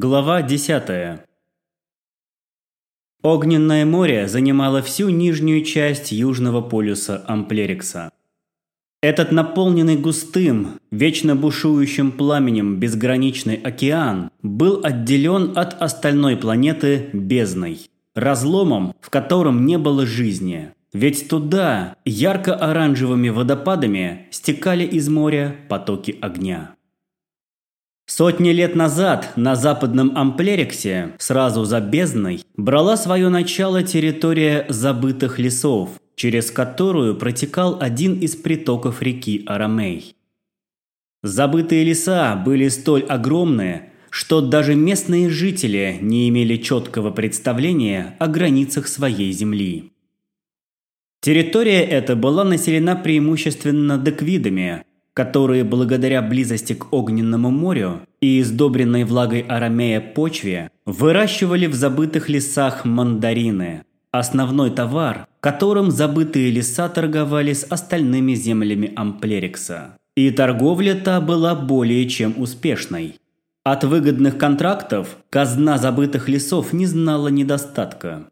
Глава 10. Огненное море занимало всю нижнюю часть южного полюса Амплерикса. Этот наполненный густым, вечно бушующим пламенем безграничный океан был отделен от остальной планеты бездной, разломом, в котором не было жизни. Ведь туда ярко-оранжевыми водопадами стекали из моря потоки огня. Сотни лет назад на западном Амплериксе, сразу за бездной, брала свое начало территория забытых лесов, через которую протекал один из притоков реки Арамей. Забытые леса были столь огромные, что даже местные жители не имели четкого представления о границах своей земли. Территория эта была населена преимущественно деквидами, которые благодаря близости к огненному морю и издобренной влагой арамея почве выращивали в забытых лесах мандарины, основной товар, которым забытые леса торговали с остальными землями Амплерикса. И торговля та была более чем успешной. От выгодных контрактов казна забытых лесов не знала недостатка.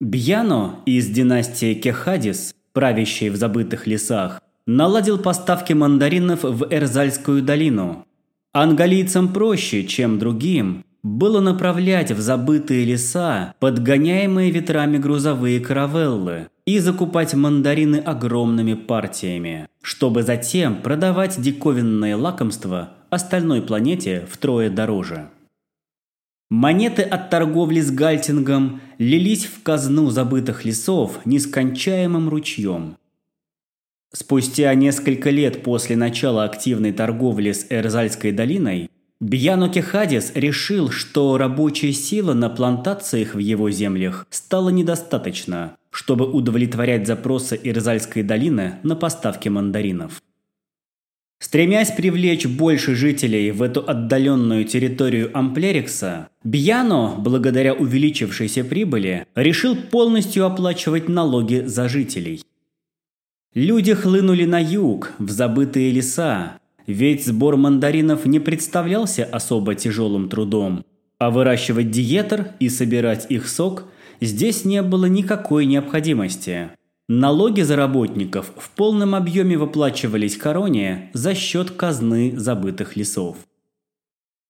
Бьяно из династии Кехадис, правящей в забытых лесах, наладил поставки мандаринов в Эрзальскую долину. Ангалийцам проще, чем другим, было направлять в забытые леса подгоняемые ветрами грузовые каравеллы и закупать мандарины огромными партиями, чтобы затем продавать диковинное лакомство остальной планете втрое дороже. Монеты от торговли с Гальтингом лились в казну забытых лесов нескончаемым ручьем – Спустя несколько лет после начала активной торговли с Эрзальской долиной, Бьяно Кехадис решил, что рабочая сила на плантациях в его землях стала недостаточно, чтобы удовлетворять запросы Ирзальской долины на поставки мандаринов. Стремясь привлечь больше жителей в эту отдаленную территорию Амплерикса, Бьяно, благодаря увеличившейся прибыли, решил полностью оплачивать налоги за жителей. Люди хлынули на юг, в забытые леса, ведь сбор мандаринов не представлялся особо тяжелым трудом, а выращивать диетер и собирать их сок здесь не было никакой необходимости. Налоги за работников в полном объеме выплачивались короне за счет казны забытых лесов.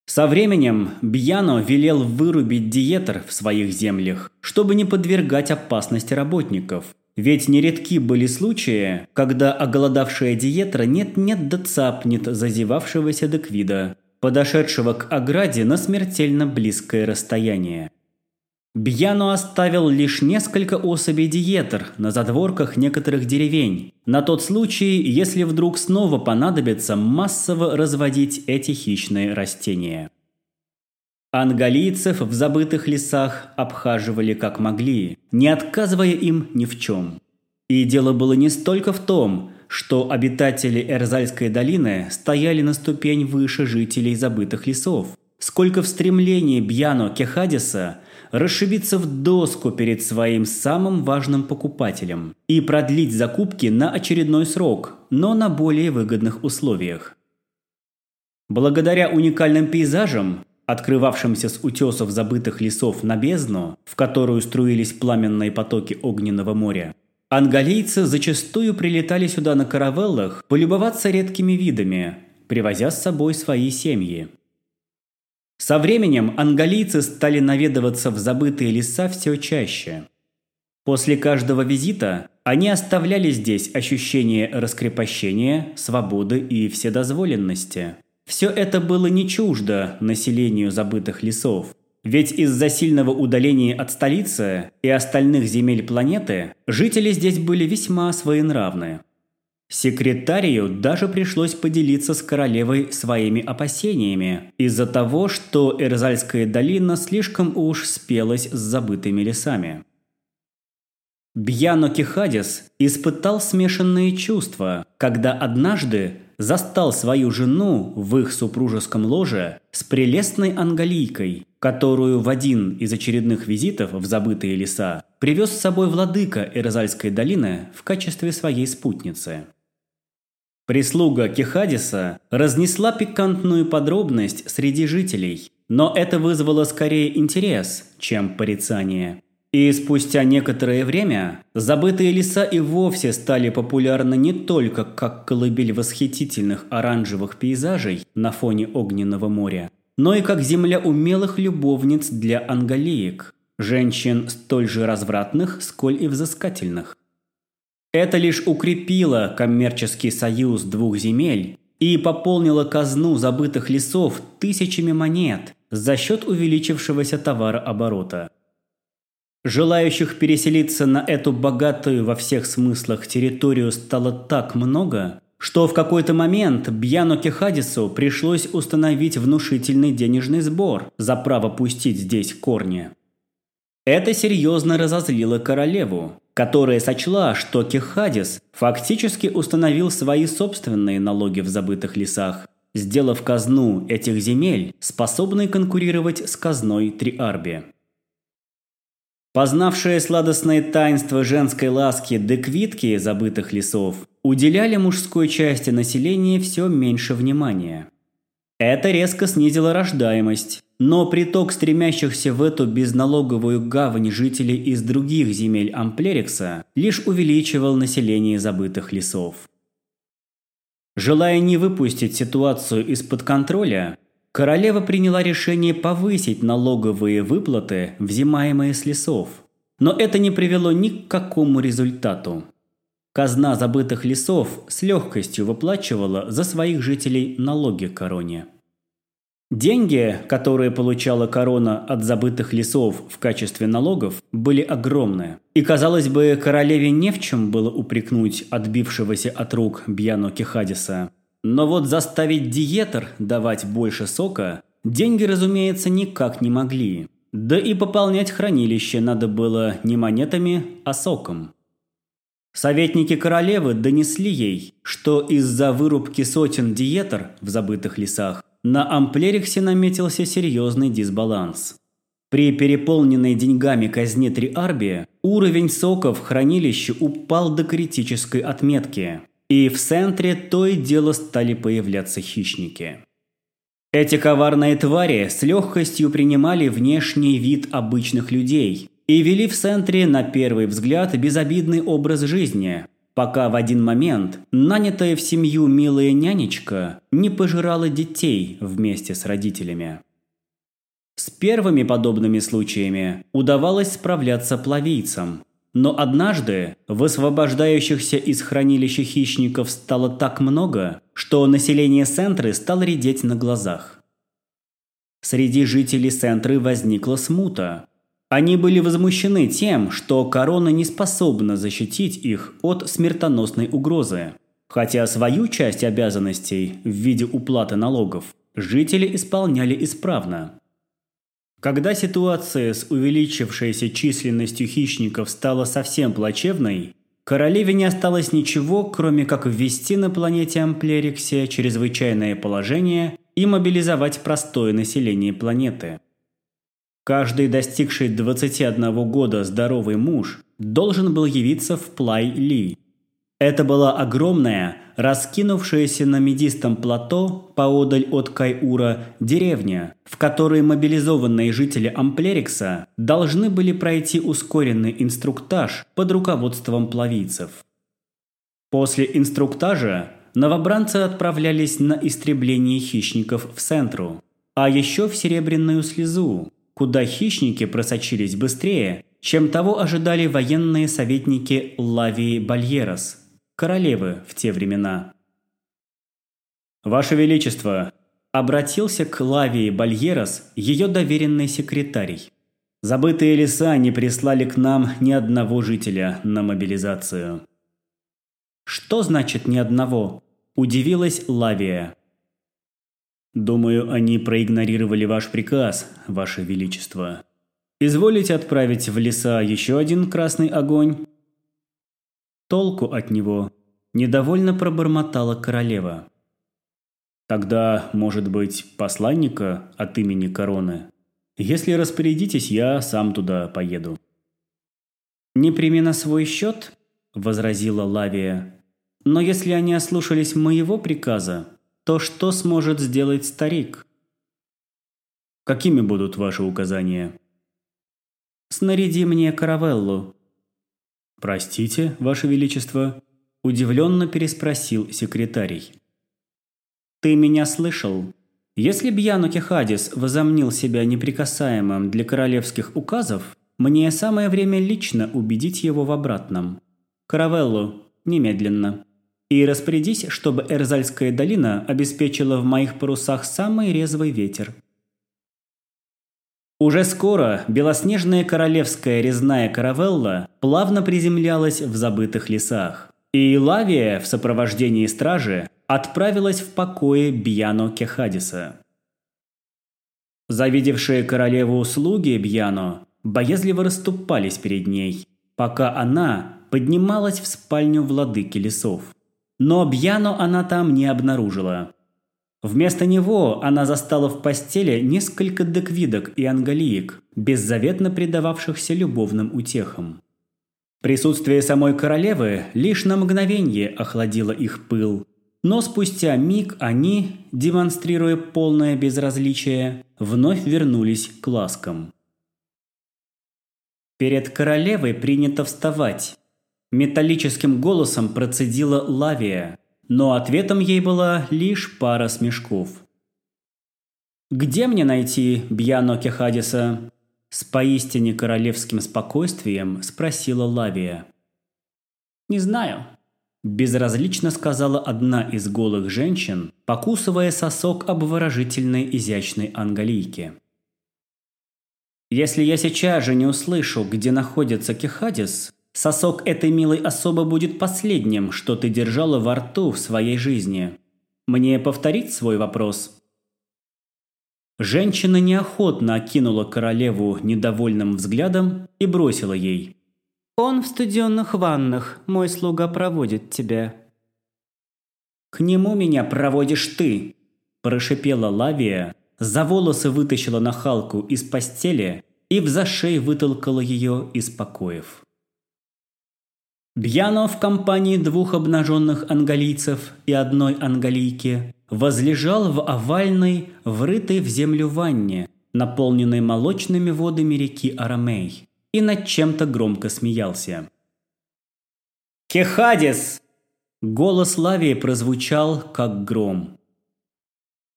Со временем Бьяно велел вырубить диетер в своих землях, чтобы не подвергать опасности работников – ведь нередки были случаи, когда оголодавшая диетра нет-нет да зазевавшегося деквида, подошедшего к ограде на смертельно близкое расстояние. Бьяно оставил лишь несколько особей диетр на задворках некоторых деревень, на тот случай, если вдруг снова понадобится массово разводить эти хищные растения. Ангалийцев в забытых лесах обхаживали как могли, не отказывая им ни в чем. И дело было не столько в том, что обитатели Эрзальской долины стояли на ступень выше жителей забытых лесов, сколько в стремлении Бьяно Кехадиса расшибиться в доску перед своим самым важным покупателем и продлить закупки на очередной срок, но на более выгодных условиях. Благодаря уникальным пейзажам, открывавшимся с утесов забытых лесов на бездну, в которую струились пламенные потоки огненного моря, ангалийцы зачастую прилетали сюда на каравеллах полюбоваться редкими видами, привозя с собой свои семьи. Со временем ангалийцы стали наведываться в забытые леса все чаще. После каждого визита они оставляли здесь ощущение раскрепощения, свободы и вседозволенности – все это было не чуждо населению забытых лесов. Ведь из-за сильного удаления от столицы и остальных земель планеты жители здесь были весьма своенравны. Секретарию даже пришлось поделиться с королевой своими опасениями из-за того, что Эрзальская долина слишком уж спелась с забытыми лесами. Бьяно Кихадис испытал смешанные чувства, когда однажды застал свою жену в их супружеском ложе с прелестной ангалийкой, которую в один из очередных визитов в забытые леса привез с собой владыка Эрзальской долины в качестве своей спутницы. Прислуга Кехадиса разнесла пикантную подробность среди жителей, но это вызвало скорее интерес, чем порицание. И спустя некоторое время забытые леса и вовсе стали популярны не только как колыбель восхитительных оранжевых пейзажей на фоне огненного моря, но и как земля умелых любовниц для ангалеек, женщин столь же развратных, сколь и взыскательных. Это лишь укрепило коммерческий союз двух земель и пополнило казну забытых лесов тысячами монет за счет увеличившегося товарооборота. Желающих переселиться на эту богатую во всех смыслах территорию стало так много, что в какой-то момент Бьяну Кехадису пришлось установить внушительный денежный сбор за право пустить здесь корни. Это серьезно разозлило королеву, которая сочла, что Кехадис фактически установил свои собственные налоги в забытых лесах, сделав казну этих земель способной конкурировать с казной Триарби. Познавшие сладостное таинство женской ласки деквитки забытых лесов уделяли мужской части населения все меньше внимания. Это резко снизило рождаемость, но приток стремящихся в эту безналоговую гавань жителей из других земель Амплерикса лишь увеличивал население забытых лесов. Желая не выпустить ситуацию из-под контроля, королева приняла решение повысить налоговые выплаты, взимаемые с лесов. Но это не привело ни к какому результату. Казна забытых лесов с легкостью выплачивала за своих жителей налоги короне. Деньги, которые получала корона от забытых лесов в качестве налогов, были огромные. И, казалось бы, королеве не в чем было упрекнуть отбившегося от рук Бьяно Кехадиса. Но вот заставить диетер давать больше сока деньги, разумеется, никак не могли. Да и пополнять хранилище надо было не монетами, а соком. Советники королевы донесли ей, что из-за вырубки сотен диетер в забытых лесах на Амплериксе наметился серьезный дисбаланс. При переполненной деньгами казне Триарбия уровень сока в хранилище упал до критической отметки, и в центре то и дело стали появляться хищники. Эти коварные твари с легкостью принимали внешний вид обычных людей и вели в центре на первый взгляд безобидный образ жизни, пока в один момент нанятая в семью милая нянечка не пожирала детей вместе с родителями. С первыми подобными случаями удавалось справляться плавийцам, но однажды высвобождающихся из хранилища хищников стало так много, что население Сентры стало редеть на глазах. Среди жителей Сентры возникла смута, они были возмущены тем, что корона не способна защитить их от смертоносной угрозы. Хотя свою часть обязанностей в виде уплаты налогов жители исполняли исправно. Когда ситуация с увеличившейся численностью хищников стала совсем плачевной, королеве не осталось ничего, кроме как ввести на планете Амплериксе чрезвычайное положение и мобилизовать простое население планеты – Каждый достигший 21 года здоровый муж должен был явиться в Плай-Ли. Это была огромная, раскинувшаяся на медистом плато поодаль от Кайура деревня, в которой мобилизованные жители Амплерикса должны были пройти ускоренный инструктаж под руководством плавийцев. После инструктажа новобранцы отправлялись на истребление хищников в центру, а еще в Серебряную слезу, куда хищники просочились быстрее, чем того ожидали военные советники Лавии Бальерос, королевы в те времена. «Ваше Величество!» – обратился к Лавии Бальерос ее доверенный секретарь. «Забытые леса не прислали к нам ни одного жителя на мобилизацию». «Что значит ни одного?» – удивилась Лавия. Думаю, они проигнорировали ваш приказ, ваше величество. Изволите отправить в леса еще один красный огонь? Толку от него недовольно пробормотала королева. Тогда, может быть, посланника от имени короны? Если распорядитесь, я сам туда поеду. «Непременно свой счет?» – возразила Лавия. «Но если они ослушались моего приказа, то что сможет сделать старик? Какими будут ваши указания? Снаряди мне каравеллу. Простите, ваше величество, удивленно переспросил секретарий. Ты меня слышал? Если Бьяну Кехадис возомнил себя неприкасаемым для королевских указов, мне самое время лично убедить его в обратном. Каравеллу, немедленно. И распорядись, чтобы Эрзальская долина обеспечила в моих парусах самый резвый ветер. Уже скоро белоснежная королевская резная каравелла плавно приземлялась в забытых лесах. И Лавия в сопровождении стражи отправилась в покое Бьяно Кехадиса. Завидевшие королеву слуги Бьяно боязливо расступались перед ней, пока она поднималась в спальню владыки лесов. Но Бьяно она там не обнаружила. Вместо него она застала в постели несколько деквидок и ангалиек, беззаветно предававшихся любовным утехам. Присутствие самой королевы лишь на мгновение охладило их пыл, но спустя миг они, демонстрируя полное безразличие, вновь вернулись к ласкам. Перед королевой принято вставать. Металлическим голосом процедила Лавия, но ответом ей была лишь пара смешков. «Где мне найти Бьяно Кехадиса?» С поистине королевским спокойствием спросила Лавия. «Не знаю», – безразлично сказала одна из голых женщин, покусывая сосок обворожительной изящной ангалийки. Если я сейчас же не услышу, где находится Кехадис, сосок этой милой особы будет последним, что ты держала во рту в своей жизни. Мне повторить свой вопрос?» Женщина неохотно окинула королеву недовольным взглядом и бросила ей. «Он в студенных ваннах, мой слуга проводит тебя». «К нему меня проводишь ты!» – прошипела Лавия, за волосы вытащила нахалку из постели и в зашей вытолкала ее из покоев. Бьяно в компании двух обнаженных ангалийцев и одной ангалийки возлежал в овальной, врытой в землю ванне, наполненной молочными водами реки Арамей, и над чем-то громко смеялся. «Кехадис!» Голос Лавии прозвучал, как гром.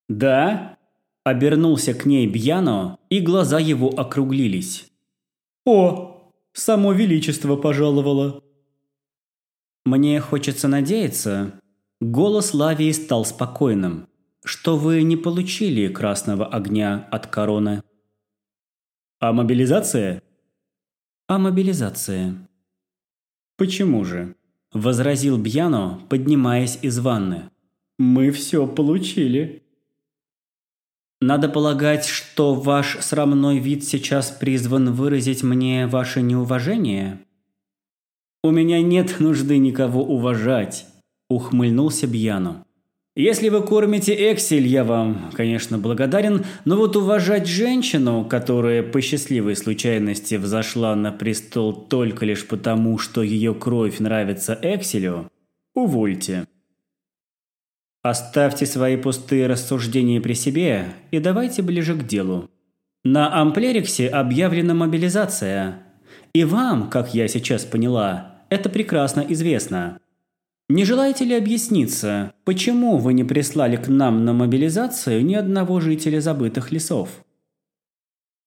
«Да?» Обернулся к ней Бьяно, и глаза его округлились. «О, само величество пожаловало!» «Мне хочется надеяться...» Голос Лавии стал спокойным, что вы не получили красного огня от короны. «А мобилизация?» «А мобилизация?» «Почему же?» – возразил Бьяно, поднимаясь из ванны. «Мы все получили». Надо полагать, что ваш срамной вид сейчас призван выразить мне ваше неуважение? У меня нет нужды никого уважать, ухмыльнулся Бьяно. Если вы кормите Эксель, я вам, конечно, благодарен, но вот уважать женщину, которая по счастливой случайности взошла на престол только лишь потому, что ее кровь нравится Экселю, увольте. Оставьте свои пустые рассуждения при себе и давайте ближе к делу. На Амплериксе объявлена мобилизация. И вам, как я сейчас поняла, это прекрасно известно. Не желаете ли объясниться, почему вы не прислали к нам на мобилизацию ни одного жителя забытых лесов?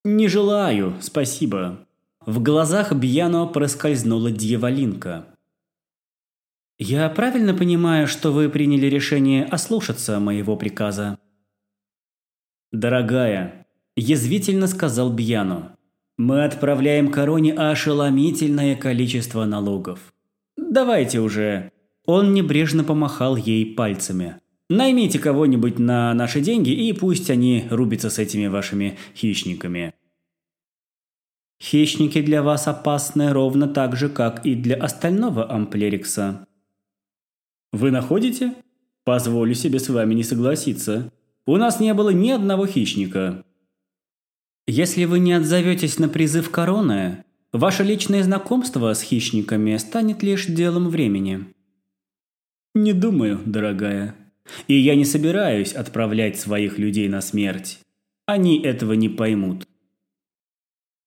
Не желаю, спасибо. В глазах Бьяно проскользнула дьяволинка. «Я правильно понимаю, что вы приняли решение ослушаться моего приказа?» «Дорогая», – язвительно сказал Бьяну, – «мы отправляем короне ошеломительное количество налогов. Давайте уже». Он небрежно помахал ей пальцами. «Наймите кого-нибудь на наши деньги, и пусть они рубятся с этими вашими хищниками». «Хищники для вас опасны ровно так же, как и для остального амплерикса», вы находите? Позволю себе с вами не согласиться. У нас не было ни одного хищника. Если вы не отзоветесь на призыв короны, ваше личное знакомство с хищниками станет лишь делом времени. Не думаю, дорогая. И я не собираюсь отправлять своих людей на смерть. они этого не поймут.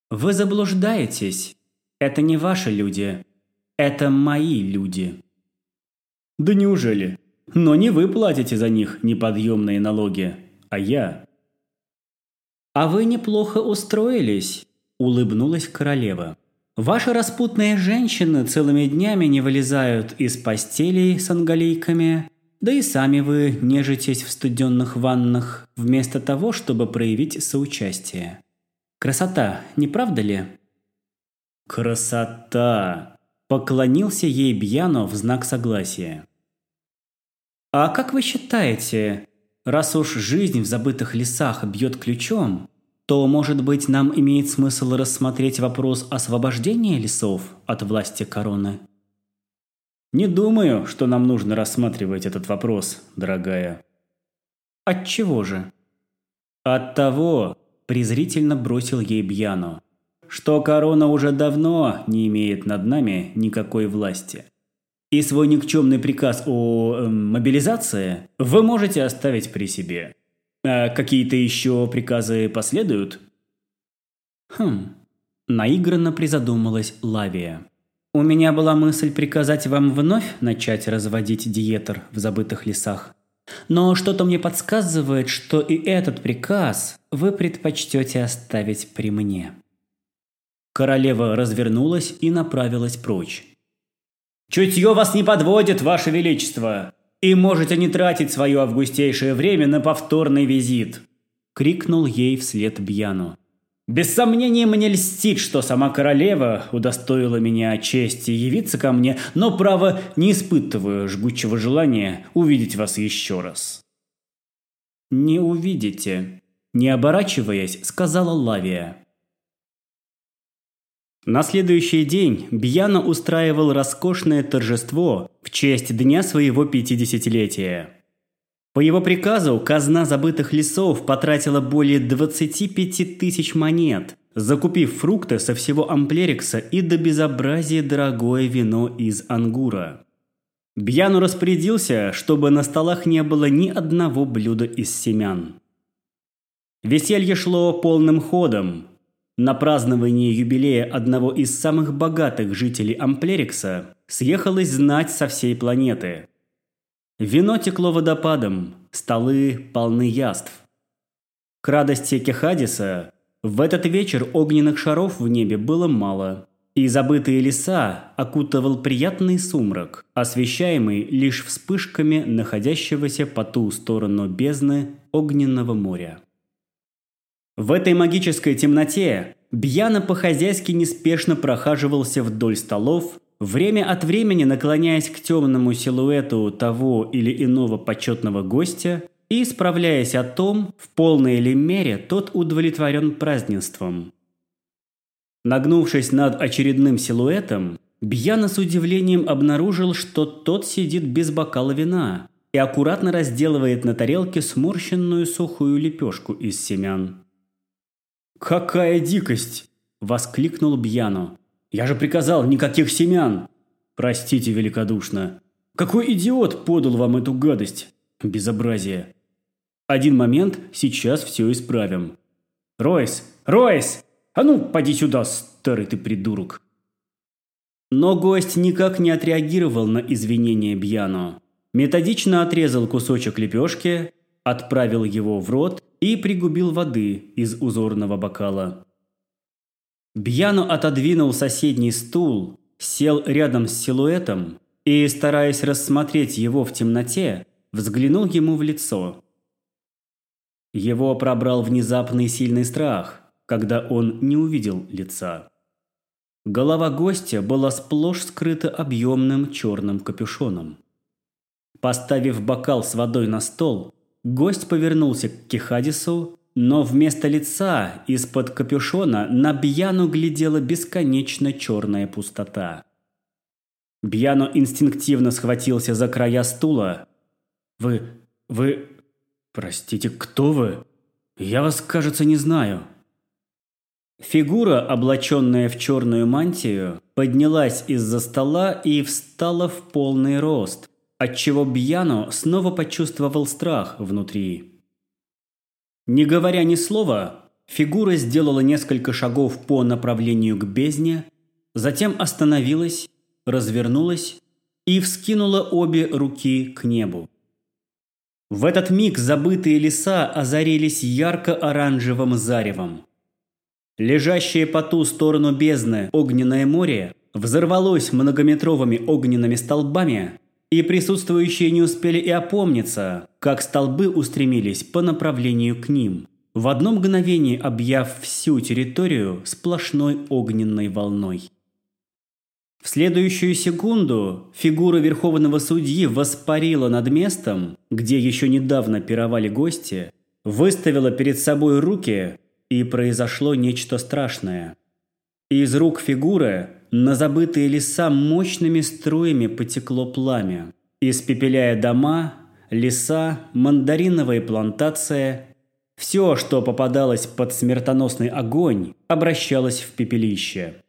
Вы заблуждаетесь. Это не ваши люди. Это мои люди. Да неужели? Но не вы платите за них неподъемные налоги, а я. А вы неплохо устроились, улыбнулась королева. Ваши распутные женщины целыми днями не вылезают из постелей с ангалийками, да и сами вы нежитесь в студенных ваннах, вместо того, чтобы проявить соучастие. Красота, не правда ли? Красота! Поклонился ей Бьяно в знак согласия. А как вы считаете, раз уж жизнь в забытых лесах бьет ключом, то, может быть, нам имеет смысл рассмотреть вопрос освобождения лесов от власти короны? Не думаю, что нам нужно рассматривать этот вопрос, дорогая. От чего же? От того, презрительно бросил ей Бьяно, что корона уже давно не имеет над нами никакой власти. И свой никчемный приказ о э, мобилизации вы можете оставить при себе. А какие-то еще приказы последуют? Хм, наигранно призадумалась Лавия. У меня была мысль приказать вам вновь начать разводить диетер в забытых лесах. Но что-то мне подсказывает, что и этот приказ вы предпочтете оставить при мне. Королева развернулась и направилась прочь. «Чутье вас не подводит, Ваше Величество! И можете не тратить свое августейшее время на повторный визит!» – крикнул ей вслед Бьяну. «Без сомнения мне льстит, что сама королева удостоила меня чести явиться ко мне, но, право, не испытываю жгучего желания увидеть вас еще раз». «Не увидите», – не оборачиваясь, сказала Лавия. На следующий день Бьяна устраивал роскошное торжество в честь дня своего пятидесятилетия. По его приказу казна забытых лесов потратила более 25 тысяч монет, закупив фрукты со всего Амплерикса и до безобразия дорогое вино из Ангура. Бьяну распорядился, чтобы на столах не было ни одного блюда из семян. Веселье шло полным ходом, на празднование юбилея одного из самых богатых жителей Амплерикса съехалась знать со всей планеты. Вино текло водопадом, столы полны яств. К радости Кехадиса в этот вечер огненных шаров в небе было мало, и забытые леса окутывал приятный сумрак, освещаемый лишь вспышками находящегося по ту сторону бездны огненного моря. В этой магической темноте Бьяна по-хозяйски неспешно прохаживался вдоль столов, время от времени наклоняясь к темному силуэту того или иного почетного гостя и справляясь о том, в полной ли мере тот удовлетворен празднеством. Нагнувшись над очередным силуэтом, Бьяна с удивлением обнаружил, что тот сидит без бокала вина и аккуратно разделывает на тарелке сморщенную сухую лепешку из семян. «Какая дикость!» – воскликнул Бьяно. «Я же приказал никаких семян!» «Простите великодушно. Какой идиот подал вам эту гадость? Безобразие!» «Один момент, сейчас все исправим». «Ройс! Ройс! А ну, поди сюда, старый ты придурок!» Но гость никак не отреагировал на извинения Бьяно. Методично отрезал кусочек лепешки, отправил его в рот и пригубил воды из узорного бокала. Бьяно отодвинул соседний стул, сел рядом с силуэтом и, стараясь рассмотреть его в темноте, взглянул ему в лицо. Его пробрал внезапный сильный страх, когда он не увидел лица. Голова гостя была сплошь скрыта объемным черным капюшоном. Поставив бокал с водой на стол, Гость повернулся к Кихадису, но вместо лица из-под капюшона на Бьяну глядела бесконечно черная пустота. Бьяно инстинктивно схватился за края стула. «Вы... вы... простите, кто вы? Я вас, кажется, не знаю». Фигура, облаченная в черную мантию, поднялась из-за стола и встала в полный рост, отчего Бьяно снова почувствовал страх внутри. Не говоря ни слова, фигура сделала несколько шагов по направлению к бездне, затем остановилась, развернулась и вскинула обе руки к небу. В этот миг забытые леса озарились ярко-оранжевым заревом. Лежащее по ту сторону бездны огненное море взорвалось многометровыми огненными столбами, и присутствующие не успели и опомниться, как столбы устремились по направлению к ним, в одно мгновение объяв всю территорию сплошной огненной волной. В следующую секунду фигура верховного судьи воспарила над местом, где еще недавно пировали гости, выставила перед собой руки, и произошло нечто страшное. Из рук фигуры на забытые леса мощными струями потекло пламя, испепеляя дома, леса, мандариновые плантации. Все, что попадалось под смертоносный огонь, обращалось в пепелище.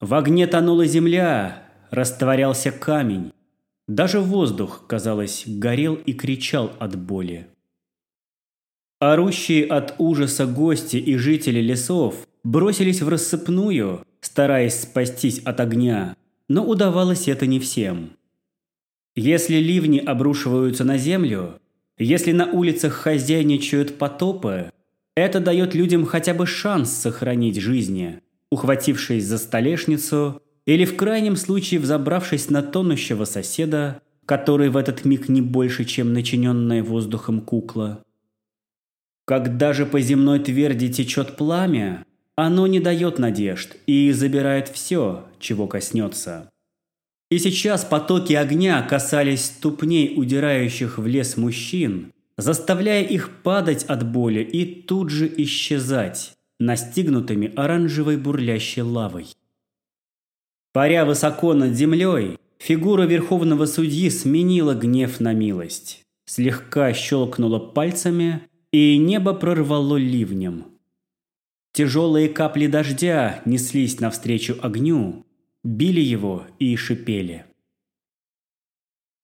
В огне тонула земля, растворялся камень. Даже воздух, казалось, горел и кричал от боли. Орущие от ужаса гости и жители лесов бросились в рассыпную, стараясь спастись от огня, но удавалось это не всем. Если ливни обрушиваются на землю, если на улицах хозяйничают потопы, это дает людям хотя бы шанс сохранить жизни – ухватившись за столешницу или в крайнем случае взобравшись на тонущего соседа, который в этот миг не больше, чем начиненная воздухом кукла. Когда же по земной тверди течет пламя, оно не дает надежд и забирает все, чего коснется. И сейчас потоки огня касались ступней удирающих в лес мужчин, заставляя их падать от боли и тут же исчезать, настигнутыми оранжевой бурлящей лавой. Паря высоко над землей, фигура верховного судьи сменила гнев на милость, слегка щелкнула пальцами, и небо прорвало ливнем. Тяжелые капли дождя неслись навстречу огню, били его и шипели.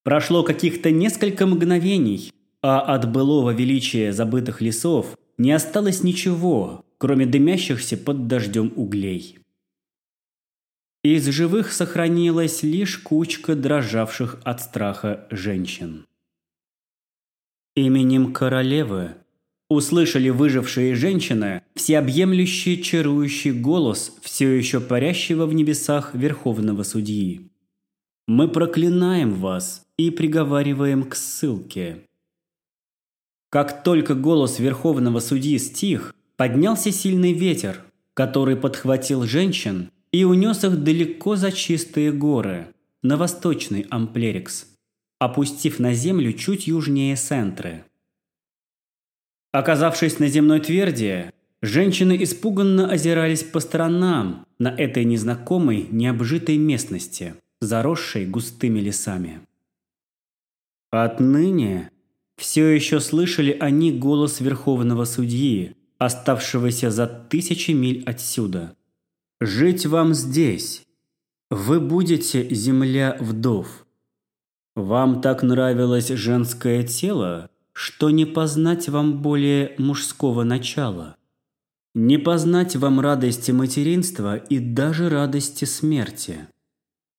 Прошло каких-то несколько мгновений, а от былого величия забытых лесов не осталось ничего, кроме дымящихся под дождем углей. Из живых сохранилась лишь кучка дрожавших от страха женщин. Именем королевы услышали выжившие женщины всеобъемлющий чарующий голос все еще парящего в небесах верховного судьи. «Мы проклинаем вас и приговариваем к ссылке». Как только голос верховного судьи стих, Поднялся сильный ветер, который подхватил женщин и унес их далеко за чистые горы, на восточный Амплерикс, опустив на землю чуть южнее Сентры. Оказавшись на земной тверди, женщины испуганно озирались по сторонам на этой незнакомой, необжитой местности, заросшей густыми лесами. Отныне все еще слышали они голос Верховного Судьи, оставшегося за тысячи миль отсюда. Жить вам здесь. Вы будете земля вдов. Вам так нравилось женское тело, что не познать вам более мужского начала. Не познать вам радости материнства и даже радости смерти.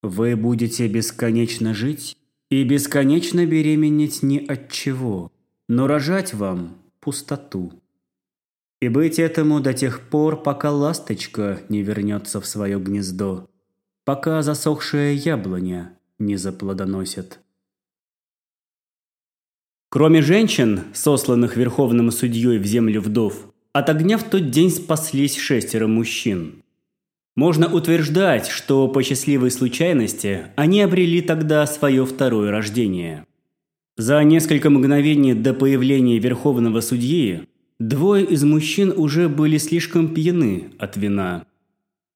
Вы будете бесконечно жить и бесконечно беременеть ни от чего, но рожать вам пустоту и быть этому до тех пор, пока ласточка не вернется в свое гнездо, пока засохшая яблоня не заплодоносит. Кроме женщин, сосланных верховным судьей в землю вдов, от огня в тот день спаслись шестеро мужчин. Можно утверждать, что по счастливой случайности они обрели тогда свое второе рождение. За несколько мгновений до появления верховного судьи Двое из мужчин уже были слишком пьяны от вина.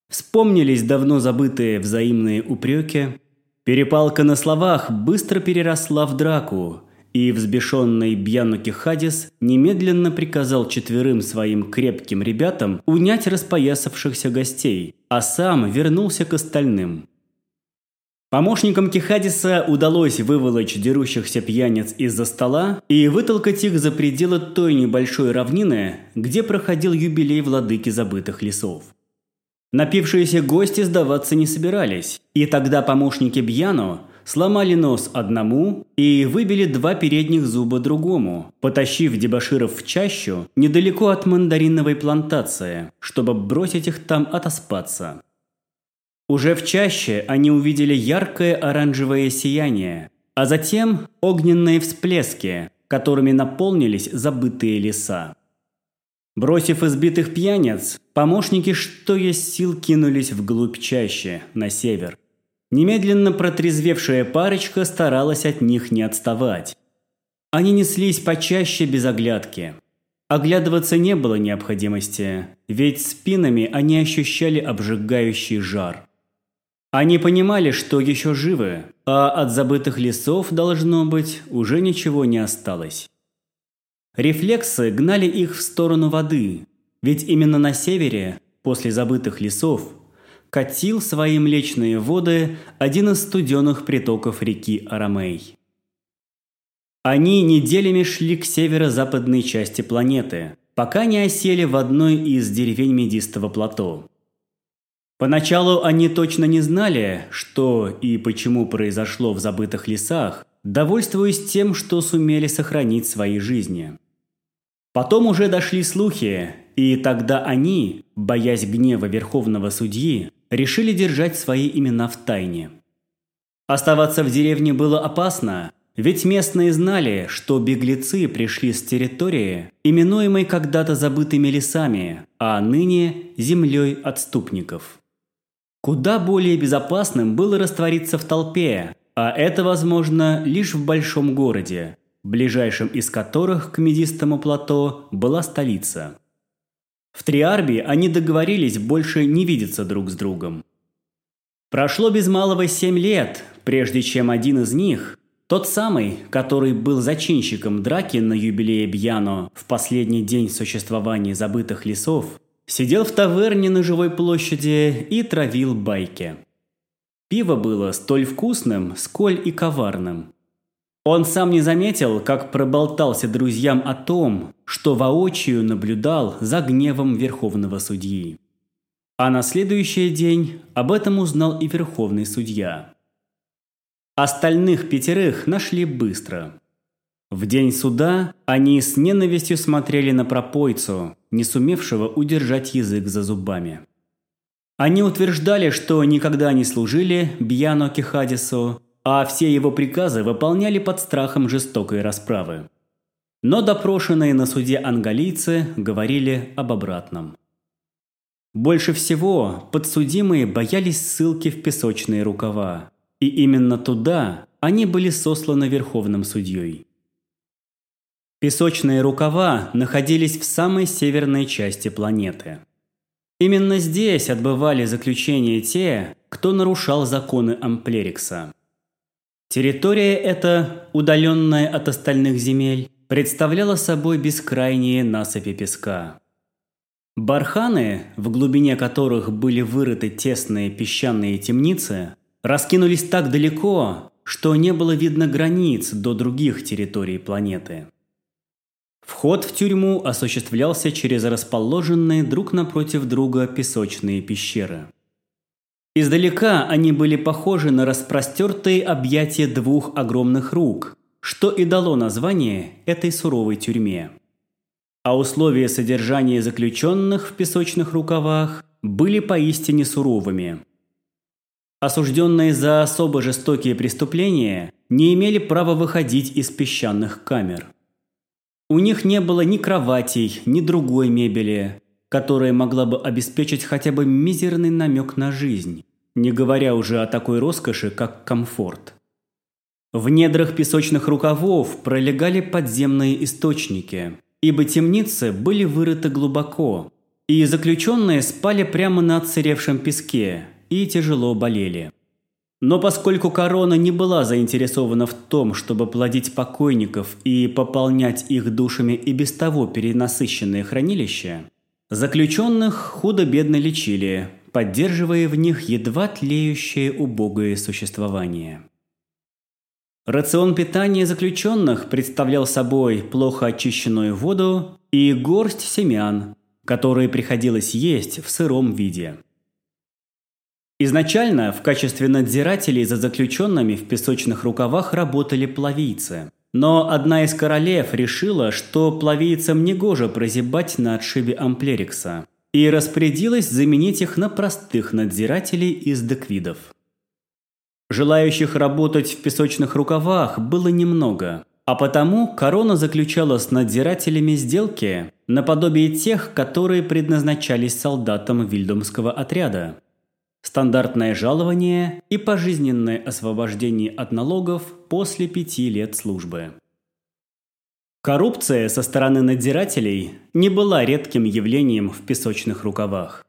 Вспомнились давно забытые взаимные упреки. Перепалка на словах быстро переросла в драку, и взбешенный Бьянуки Хадис немедленно приказал четверым своим крепким ребятам унять распоясавшихся гостей, а сам вернулся к остальным. Помощникам Кихадиса удалось выволочь дерущихся пьяниц из-за стола и вытолкать их за пределы той небольшой равнины, где проходил юбилей владыки забытых лесов. Напившиеся гости сдаваться не собирались, и тогда помощники Бьяно сломали нос одному и выбили два передних зуба другому, потащив дебоширов в чащу недалеко от мандариновой плантации, чтобы бросить их там отоспаться. Уже в чаще они увидели яркое оранжевое сияние, а затем огненные всплески, которыми наполнились забытые леса. Бросив избитых пьяниц, помощники что есть сил кинулись вглубь чаще, на север. Немедленно протрезвевшая парочка старалась от них не отставать. Они неслись почаще без оглядки. Оглядываться не было необходимости, ведь спинами они ощущали обжигающий жар. Они понимали, что еще живы, а от забытых лесов, должно быть, уже ничего не осталось. Рефлексы гнали их в сторону воды, ведь именно на севере, после забытых лесов, катил свои млечные воды один из студенных притоков реки Арамей. Они неделями шли к северо-западной части планеты, пока не осели в одной из деревень Медистого плато. Поначалу они точно не знали, что и почему произошло в забытых лесах, довольствуясь тем, что сумели сохранить свои жизни. Потом уже дошли слухи, и тогда они, боясь гнева Верховного Судьи, решили держать свои имена в тайне. Оставаться в деревне было опасно, ведь местные знали, что беглецы пришли с территории, именуемой когда-то забытыми лесами, а ныне землей отступников. Куда более безопасным было раствориться в толпе, а это возможно лишь в большом городе, ближайшем из которых к Медистому плато была столица. В Триарбе они договорились больше не видеться друг с другом. Прошло без малого семь лет, прежде чем один из них, тот самый, который был зачинщиком драки на юбилее Бьяно в последний день существования забытых лесов, Сидел в таверне на живой площади и травил байки. Пиво было столь вкусным, сколь и коварным. Он сам не заметил, как проболтался друзьям о том, что воочию наблюдал за гневом верховного судьи. А на следующий день об этом узнал и верховный судья. Остальных пятерых нашли быстро. В день суда они с ненавистью смотрели на пропойцу, не сумевшего удержать язык за зубами. Они утверждали, что никогда не служили Бьяно Кихадису, а все его приказы выполняли под страхом жестокой расправы. Но допрошенные на суде ангалийцы говорили об обратном. Больше всего подсудимые боялись ссылки в песочные рукава, и именно туда они были сосланы верховным судьей. Песочные рукава находились в самой северной части планеты. Именно здесь отбывали заключение те, кто нарушал законы Амплерикса. Территория эта, удаленная от остальных земель, представляла собой бескрайние насыпи песка. Барханы, в глубине которых были вырыты тесные песчаные темницы, раскинулись так далеко, что не было видно границ до других территорий планеты. Вход в тюрьму осуществлялся через расположенные друг напротив друга песочные пещеры. Издалека они были похожи на распростертые объятия двух огромных рук, что и дало название этой суровой тюрьме. А условия содержания заключенных в песочных рукавах были поистине суровыми. Осужденные за особо жестокие преступления не имели права выходить из песчаных камер – у них не было ни кроватей, ни другой мебели, которая могла бы обеспечить хотя бы мизерный намек на жизнь, не говоря уже о такой роскоши, как комфорт. В недрах песочных рукавов пролегали подземные источники, ибо темницы были вырыты глубоко, и заключенные спали прямо на отсыревшем песке и тяжело болели. Но поскольку корона не была заинтересована в том, чтобы плодить покойников и пополнять их душами и без того перенасыщенные хранилища, заключенных худо-бедно лечили, поддерживая в них едва тлеющее убогое существование. Рацион питания заключенных представлял собой плохо очищенную воду и горсть семян, которые приходилось есть в сыром виде. Изначально в качестве надзирателей за заключенными в песочных рукавах работали плавийцы. Но одна из королев решила, что плавийцам негоже прозябать на отшибе Амплерикса, и распорядилась заменить их на простых надзирателей из деквидов. Желающих работать в песочных рукавах было немного, а потому корона заключала с надзирателями сделки наподобие тех, которые предназначались солдатам Вильдомского отряда. Стандартное жалование и пожизненное освобождение от налогов после пяти лет службы. Коррупция со стороны надзирателей не была редким явлением в песочных рукавах.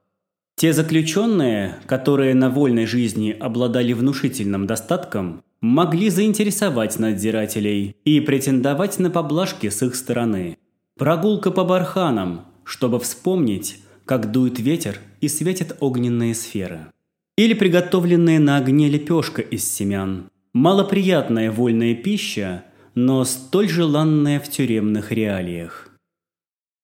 Те заключенные, которые на вольной жизни обладали внушительным достатком, могли заинтересовать надзирателей и претендовать на поблажки с их стороны. Прогулка по барханам, чтобы вспомнить, как дует ветер и светят огненные сферы. Или приготовленная на огне лепешка из семян. Малоприятная вольная пища, но столь желанная в тюремных реалиях.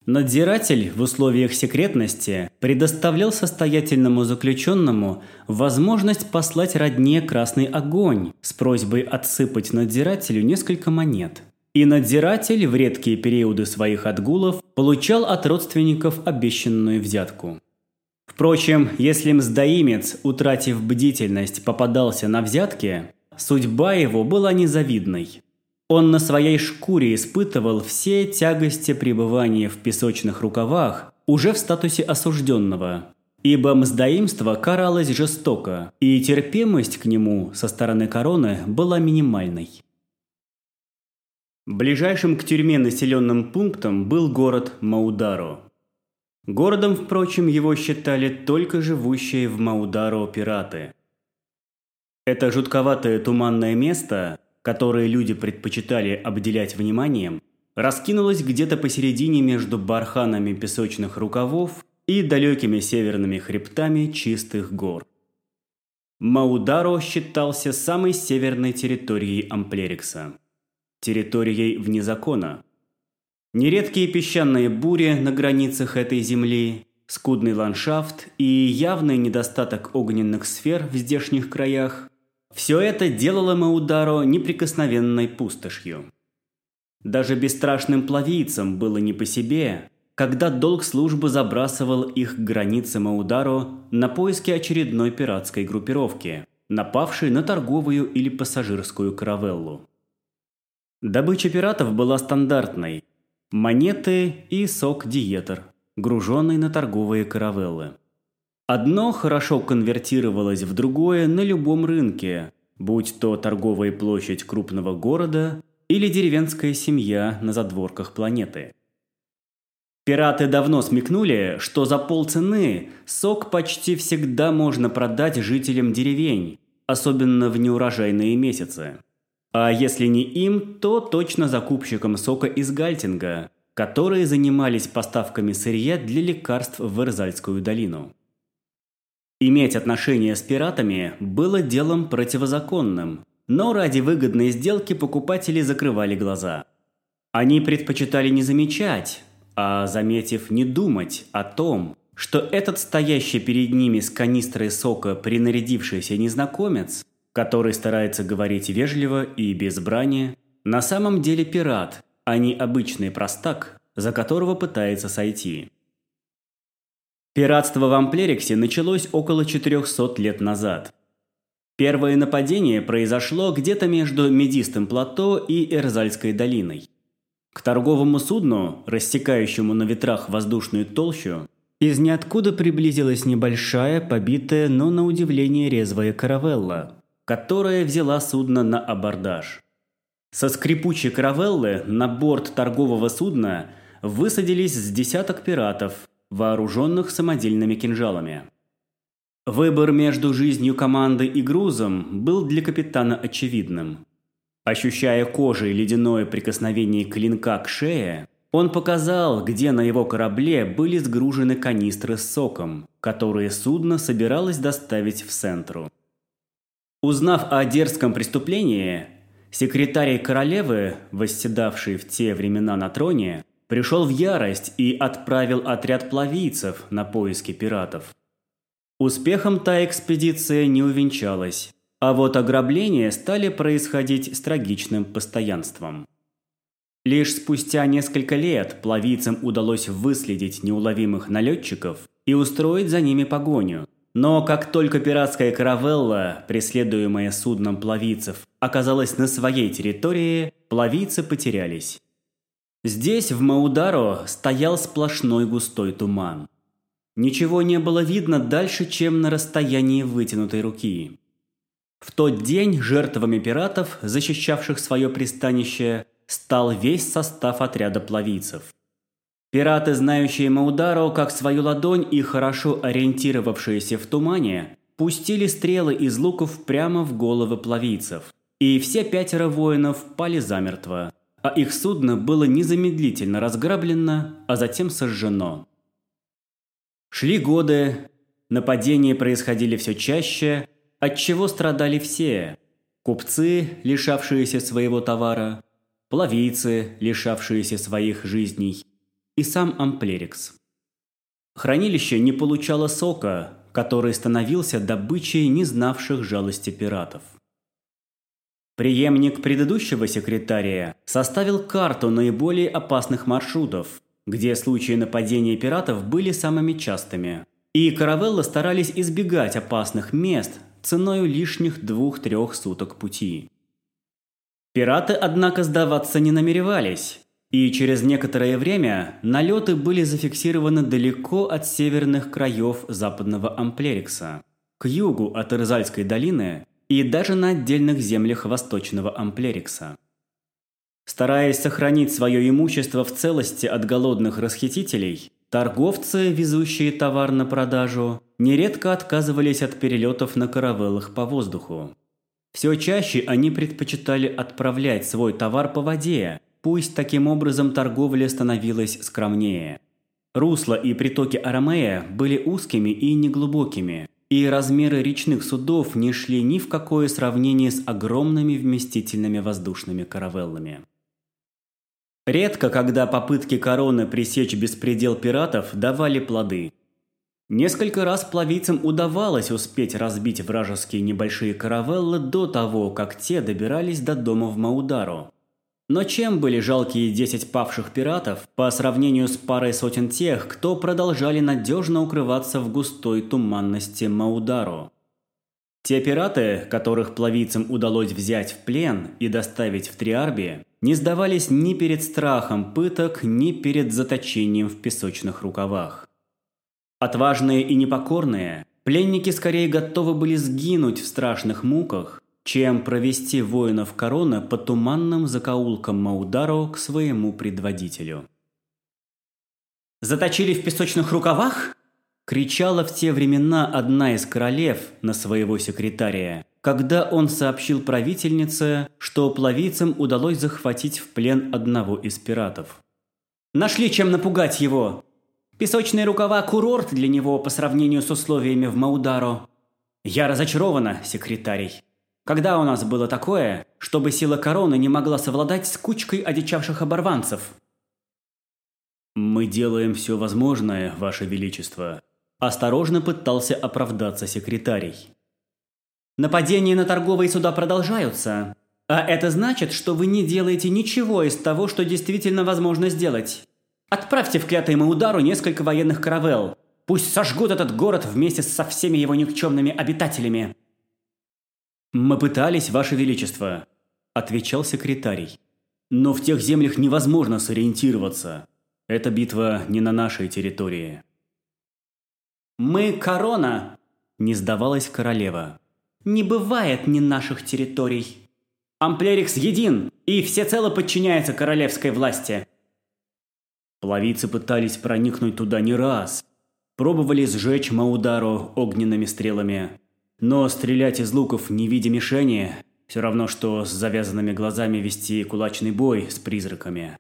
Надзиратель в условиях секретности предоставлял состоятельному заключенному возможность послать родне красный огонь с просьбой отсыпать надзирателю несколько монет. И надзиратель в редкие периоды своих отгулов получал от родственников обещанную взятку. Впрочем, если мздоимец, утратив бдительность, попадался на взятки, судьба его была незавидной. Он на своей шкуре испытывал все тягости пребывания в песочных рукавах уже в статусе осужденного, ибо мздоимство каралось жестоко, и терпимость к нему со стороны короны была минимальной. Ближайшим к тюрьме населенным пунктом был город Маударо. Городом, впрочем, его считали только живущие в Маударо пираты. Это жутковатое туманное место которые люди предпочитали обделять вниманием, раскинулась где-то посередине между барханами песочных рукавов и далекими северными хребтами чистых гор. Маударо считался самой северной территорией Амплерикса. Территорией вне закона. Нередкие песчаные бури на границах этой земли, скудный ландшафт и явный недостаток огненных сфер в здешних краях все это делало Маударо неприкосновенной пустошью. Даже бесстрашным плавийцам было не по себе, когда долг службы забрасывал их к границе Маударо на поиски очередной пиратской группировки, напавшей на торговую или пассажирскую каравеллу. Добыча пиратов была стандартной – монеты и сок-диетер, груженный на торговые каравеллы. Одно хорошо конвертировалось в другое на любом рынке, будь то торговая площадь крупного города или деревенская семья на задворках планеты. Пираты давно смекнули, что за полцены сок почти всегда можно продать жителям деревень, особенно в неурожайные месяцы. А если не им, то точно закупщикам сока из Гальтинга, которые занимались поставками сырья для лекарств в Эрзальскую долину. Иметь отношения с пиратами было делом противозаконным, но ради выгодной сделки покупатели закрывали глаза. Они предпочитали не замечать, а, заметив, не думать о том, что этот стоящий перед ними с канистрой сока принарядившийся незнакомец, который старается говорить вежливо и без брани, на самом деле пират, а не обычный простак, за которого пытается сойти. Пиратство в Амплериксе началось около 400 лет назад. Первое нападение произошло где-то между Медистым плато и Эрзальской долиной. К торговому судну, рассекающему на ветрах воздушную толщу, из ниоткуда приблизилась небольшая, побитая, но на удивление резвая каравелла, которая взяла судно на абордаж. Со скрипучей каравеллы на борт торгового судна высадились с десяток пиратов – вооруженных самодельными кинжалами. Выбор между жизнью команды и грузом был для капитана очевидным. Ощущая кожей ледяное прикосновение клинка к шее, Он показал, где на его корабле были сгружены канистры с соком, которые судно собиралось доставить в центру. Узнав о дерзком преступлении, секретарь королевы, восседавший в те времена на троне, пришел в ярость и отправил отряд плавийцев на поиски пиратов. Успехом та экспедиция не увенчалась, а вот ограбления стали происходить с трагичным постоянством. Лишь спустя несколько лет плавийцам удалось выследить неуловимых налетчиков и устроить за ними погоню, но как только пиратская каравелла, преследуемая судном плавийцев, оказалась на своей территории, плавийцы потерялись. Здесь, в Маударо, стоял сплошной густой туман. Ничего не было видно дальше, чем на расстоянии вытянутой руки. В тот день жертвами пиратов, защищавших свое пристанище, стал весь состав отряда плавийцев. Пираты, знающие Маударо как свою ладонь и хорошо ориентировавшиеся в тумане, пустили стрелы из луков прямо в головы плавийцев. И все пятеро воинов пали замертво, а их судно было незамедлительно разграблено, а затем сожжено. Шли годы, нападения происходили все чаще, от чего страдали все – купцы, лишавшиеся своего товара, плавийцы, лишавшиеся своих жизней – и сам Амплерикс. Хранилище не получало сока, который становился добычей не знавших жалости пиратов. Преемник предыдущего секретария составил карту наиболее опасных маршрутов, где случаи нападения пиратов были самыми частыми. И каравеллы старались избегать опасных мест ценой лишних двух-трех суток пути. Пираты, однако, сдаваться не намеревались, и через некоторое время налеты были зафиксированы далеко от северных краев западного Амплерикса, к югу от Ирзальской долины и даже на отдельных землях восточного Амплерикса. Стараясь сохранить свое имущество в целости от голодных расхитителей, торговцы, везущие товар на продажу, нередко отказывались от перелетов на каравеллах по воздуху. Все чаще они предпочитали отправлять свой товар по воде, Пусть таким образом торговля становилась скромнее. Русла и притоки Арамея были узкими и неглубокими, и размеры речных судов не шли ни в какое сравнение с огромными вместительными воздушными каравеллами. Редко, когда попытки короны пресечь беспредел пиратов давали плоды. Несколько раз плавицам удавалось успеть разбить вражеские небольшие каравеллы до того, как те добирались до дома в Маудару, но чем были жалкие 10 павших пиратов по сравнению с парой сотен тех, кто продолжали надежно укрываться в густой туманности Маудару? Те пираты, которых плавицам удалось взять в плен и доставить в Триарби, не сдавались ни перед страхом пыток, ни перед заточением в песочных рукавах. Отважные и непокорные, пленники скорее готовы были сгинуть в страшных муках, чем провести воинов короны по туманным закоулкам Маударо к своему предводителю. «Заточили в песочных рукавах?» – кричала в те времена одна из королев на своего секретаря, когда он сообщил правительнице, что плавицам удалось захватить в плен одного из пиратов. «Нашли чем напугать его! Песочные рукава – курорт для него по сравнению с условиями в Маударо. Я разочарована, секретарь. Когда у нас было такое, чтобы сила короны не могла совладать с кучкой одичавших оборванцев? «Мы делаем все возможное, Ваше Величество», – осторожно пытался оправдаться секретарий. «Нападения на торговые суда продолжаются, а это значит, что вы не делаете ничего из того, что действительно возможно сделать. Отправьте в клятый удару несколько военных каравелл. Пусть сожгут этот город вместе со всеми его никчемными обитателями. «Мы пытались, Ваше Величество», – отвечал секретарь. «Но в тех землях невозможно сориентироваться. Эта битва не на нашей территории». «Мы корона», – не сдавалась королева. «Не бывает ни наших территорий. Амплерикс един и всецело подчиняется королевской власти». Плавицы пытались проникнуть туда не раз. Пробовали сжечь Маудару огненными стрелами, но стрелять из луков, не видя мишени, все равно, что с завязанными глазами вести кулачный бой с призраками.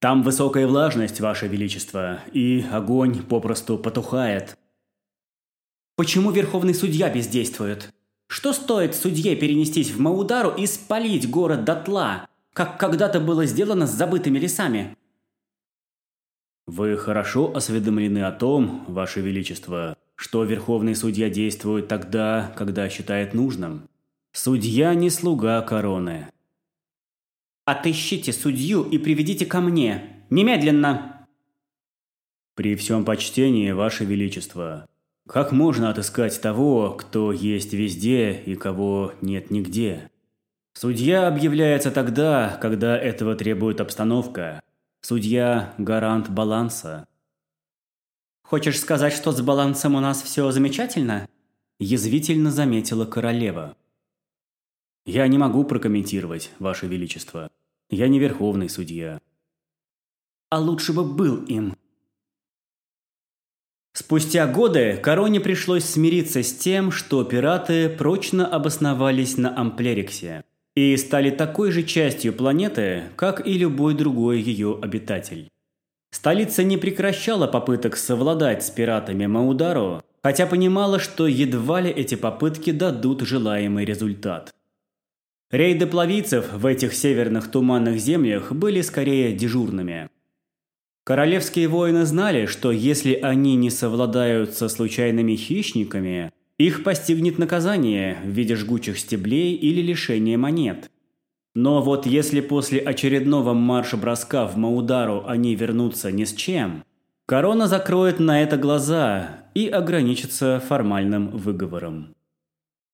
Там высокая влажность, Ваше Величество, и огонь попросту потухает. Почему Верховный Судья бездействует? Что стоит судье перенестись в Маудару и спалить город дотла, как когда-то было сделано с забытыми лесами? Вы хорошо осведомлены о том, Ваше Величество, что Верховный Судья действует тогда, когда считает нужным. Судья не слуга короны. Отыщите судью и приведите ко мне. Немедленно! При всем почтении, Ваше Величество, как можно отыскать того, кто есть везде и кого нет нигде? Судья объявляется тогда, когда этого требует обстановка. Судья – гарант баланса. «Хочешь сказать, что с балансом у нас все замечательно?» – язвительно заметила королева. «Я не могу прокомментировать, Ваше Величество. Я не верховный судья». «А лучше бы был им», Спустя годы короне пришлось смириться с тем, что пираты прочно обосновались на Амплериксе и стали такой же частью планеты, как и любой другой ее обитатель. Столица не прекращала попыток совладать с пиратами Маудару, хотя понимала, что едва ли эти попытки дадут желаемый результат. Рейды плавийцев в этих северных туманных землях были скорее дежурными – Королевские воины знали, что если они не совладают со случайными хищниками, их постигнет наказание в виде жгучих стеблей или лишения монет. Но вот если после очередного марша-броска в Маудару они вернутся ни с чем, корона закроет на это глаза и ограничится формальным выговором.